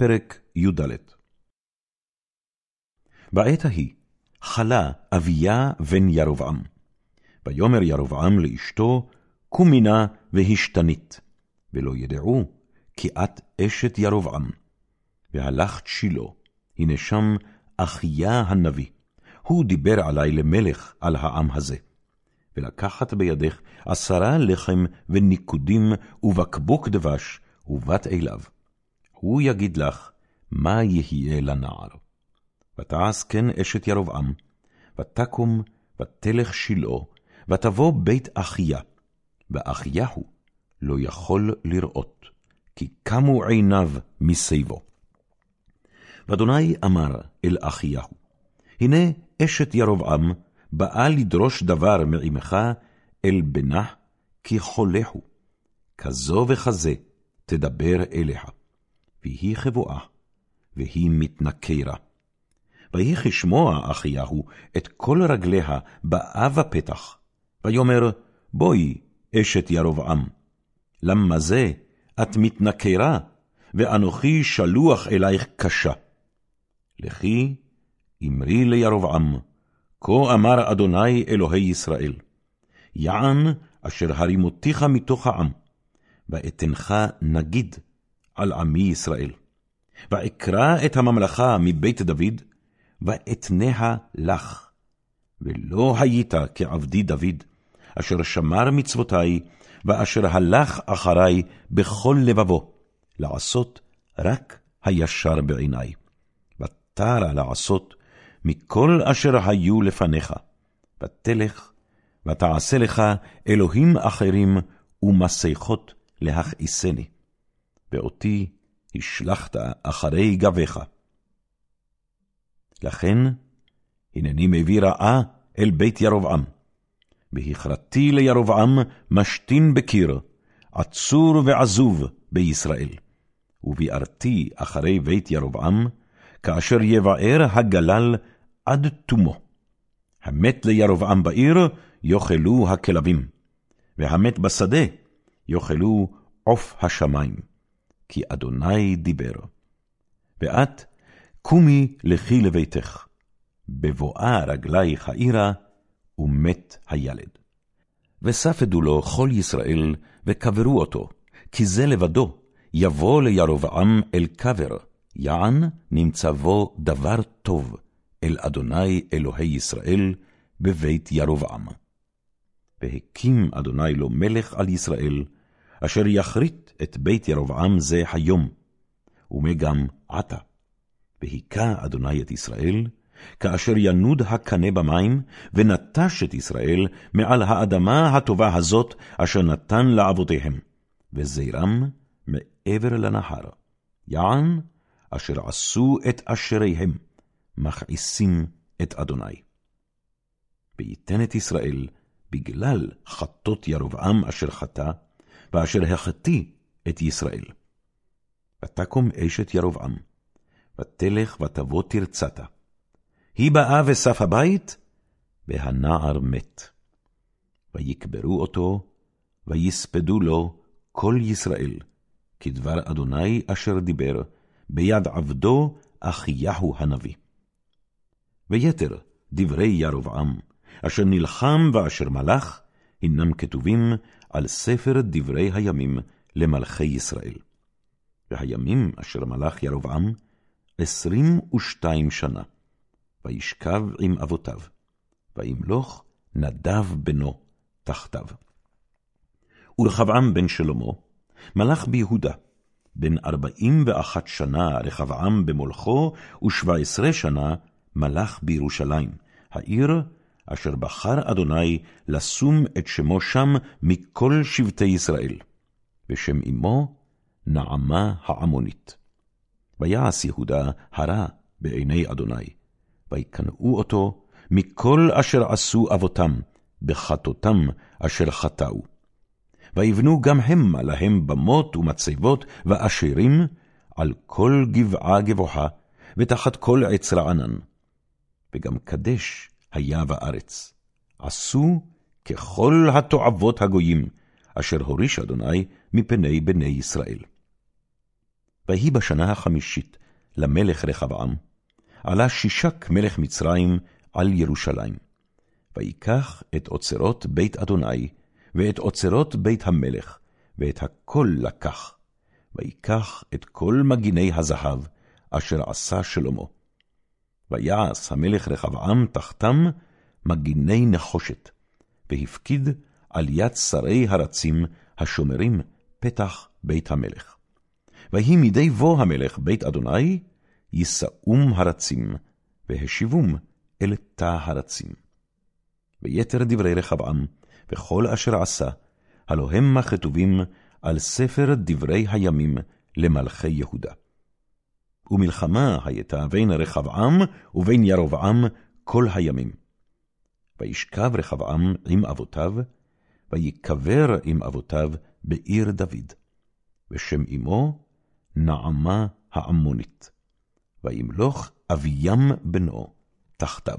פרק י"ד בעת ההיא חלה אביה בן ירבעם. ויאמר ירבעם לאשתו, קומי נא והשתנית, ולא ידעו כי את אשת ירבעם. והלכת שילה, הנה שם אחיה הנביא, הוא דיבר עלי למלך על העם הזה. ולקחת בידך עשרה לחם וניקודים ובקבוק דבש, ובת אליו. הוא יגיד לך, מה יהיה לנער. ותעש כן אשת ירבעם, ותקום, ותלך שילה, ותבוא בית אחיה, ואחיהו לא יכול לראות, כי קמו עיניו משיבו. ואדוני אמר אל אחיהו, הנה אשת ירבעם באה לדרוש דבר מעמך אל בנה, כי חולהו. כזו וכזה תדבר אליה. ויהי חבואה, והיא מתנכרה. ויהי כשמוע אחיהו את כל רגליה באה בפתח, ויאמר, בואי, אשת ירבעם. למה זה את מתנכרה, ואנוכי שלוח אלייך קשה. לכי, אמרי לירבעם, כה אמר אדוני אלוהי ישראל, יען אשר הרימותיך מתוך העם, ואתנך נגיד על עמי ישראל. ואקרא את הממלכה מבית דוד, ואתניה לך. ולא היית כעבדי דוד, אשר שמר מצוותי, ואשר הלך אחרי בכל לבבו, לעשות רק הישר בעיני. ותרה לעשות מכל אשר היו לפניך, ותלך, ותעשה לך אלוהים אחרים ומסכות להכעיסני. ואותי השלכת אחרי גביך. לכן, הנני מביא רעה אל בית ירבעם, והכרתי לירבעם משתין בקיר, עצור ועזוב בישראל. וביארתי אחרי בית ירבעם, כאשר יבער הגלל עד תומו. המת לירבעם בעיר, יאכלו הכלבים, והמת בשדה, יאכלו עוף השמים. כי אדוני דיבר. ואת, קומי לכי לביתך. בבואה רגלייך העירה, ומת הילד. וספדו לו כל ישראל, וקברו אותו, כי זה לבדו, יבוא לירבעם אל קבר, יען נמצא בו דבר טוב, אל אדוני אלוהי ישראל, בבית ירבעם. והקים אדוני לו מלך על ישראל, אשר יכרית את בית ירבעם זה היום, ומגם עתה. והיכה אדוני את ישראל, כאשר ינוד הקנה במים, ונטש את ישראל מעל האדמה הטובה הזאת, אשר נתן לאבותיהם, וזרם מעבר לנהר. יען, אשר עשו את אשריהם, מכעיסים את אדוני. ויתן את ישראל בגלל חטות ירבעם אשר חטא, ואשר החטיא את ישראל. ותקום אשת ירבעם, ותלך ותבוא תרצתה. היא באה וסף הבית, והנער מת. ויקברו אותו, ויספדו לו כל ישראל, כדבר אדוני אשר דיבר, ביד עבדו אחיהו הנביא. ויתר דברי ירבעם, אשר נלחם ואשר מלך, הנם כתובים על ספר דברי הימים למלכי ישראל. והימים אשר מלך ירבעם, עשרים ושתיים שנה, וישכב עם אבותיו, וימלוך נדב בנו תחתיו. ורחבעם בן שלמה, מלך ביהודה, בן ארבעים ואחת שנה רחבעם במולכו, ושבע עשרה שנה מלך בירושלים, העיר אשר בחר אדוני לשום את שמו שם מכל שבטי ישראל, ושם אמו נעמה העמונית. ויעש יהודה הרע בעיני אדוני, ויקנאו אותו מכל אשר עשו אבותם, בחטאותם אשר חטאו. ויבנו גם המה להם במות ומצבות ואשרים על כל גבעה גבוהה, ותחת כל עץ רענן. וגם קדש היה בארץ. עשו ככל התועבות הגויים, אשר הוריש אדוני מפני בני ישראל. ויהי בשנה החמישית למלך רחבעם, עלה שישק מלך מצרים על ירושלים. ויקח את אוצרות בית אדוני, ואת אוצרות בית המלך, ואת הכל לקח. ויקח את כל מגיני הזהב, אשר עשה שלמה. ויעש המלך רחבעם תחתם מגיני נחושת, והפקיד על יד שרי הרצים השומרים פתח בית המלך. ויהי מדי בוא המלך בית אדוני, יישאום הרצים, והשיבום אל תא הרצים. ויתר דברי רחבעם, וכל אשר עשה, הלא המה כתובים על ספר דברי הימים למלכי יהודה. ומלחמה הייתה בין רחבעם ובין ירבעם כל הימים. וישכב רחבעם עם אבותיו, ויקבר עם אבותיו בעיר דוד, ושם אמו נעמה העמונית. וימלוך אביים בנו תחתיו.